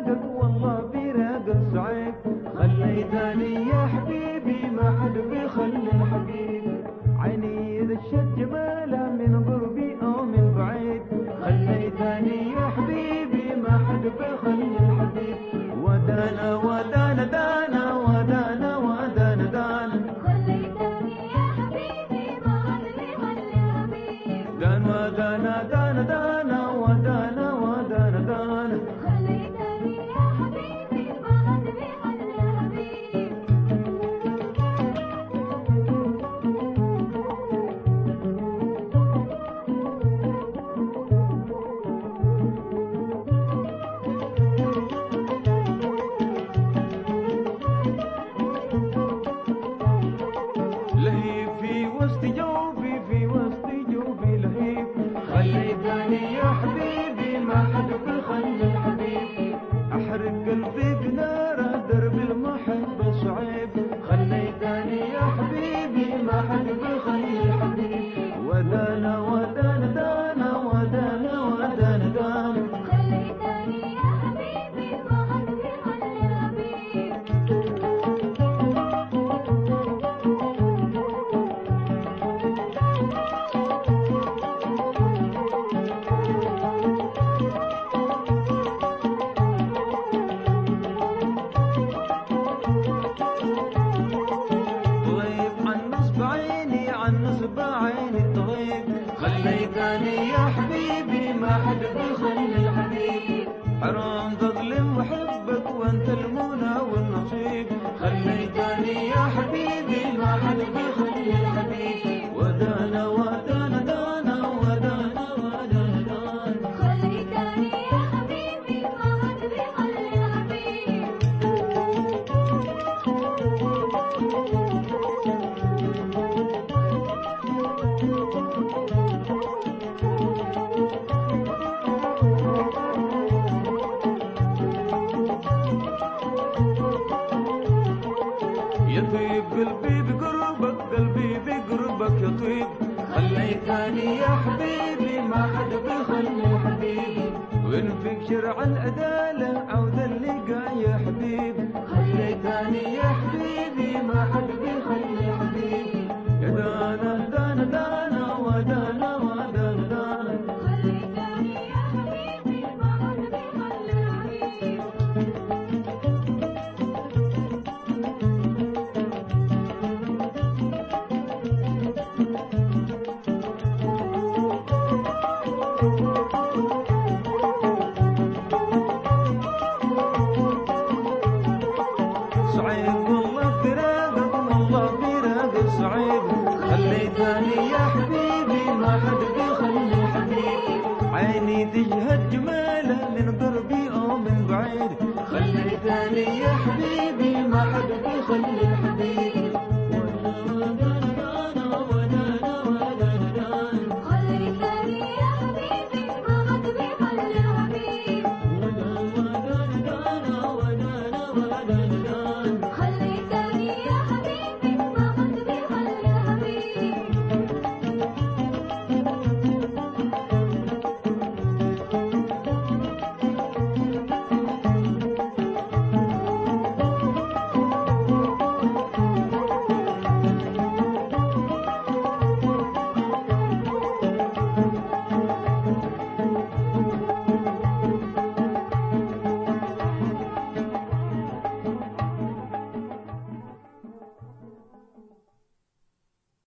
بعدك والله بيراقب صعيب خليتني يا حبيبي ما حد بيخلي الحبيب. عيني رشت جمالها من قربي أو من بعيد. خليتني يا حبيبي ما حد بيخلي الحبيب. ودانا ودانا دانا ودانا ودانا دانا. خليتني يا حبيبي ما حد بيخلي الحبيب. دانا ودانا دانا دانا. قلبي حبيبي ما حد بخلي الحبيب. حرام تظلم وحبك وأنت المنى والنصيب. خليتني يا حبيبي ما حد يطيب قلبي بقربك قلبي بقربك يطيب. خليتني يا حبيبي ما حد بخلي حبيبي. وانفك شرع العدالة عود خليتني يا حبيبي ما حد بيخلي حبيبي. عيني تجهد جماله من قربي أو من بعيد. خليتني يا حبيبي ما حد بيخلي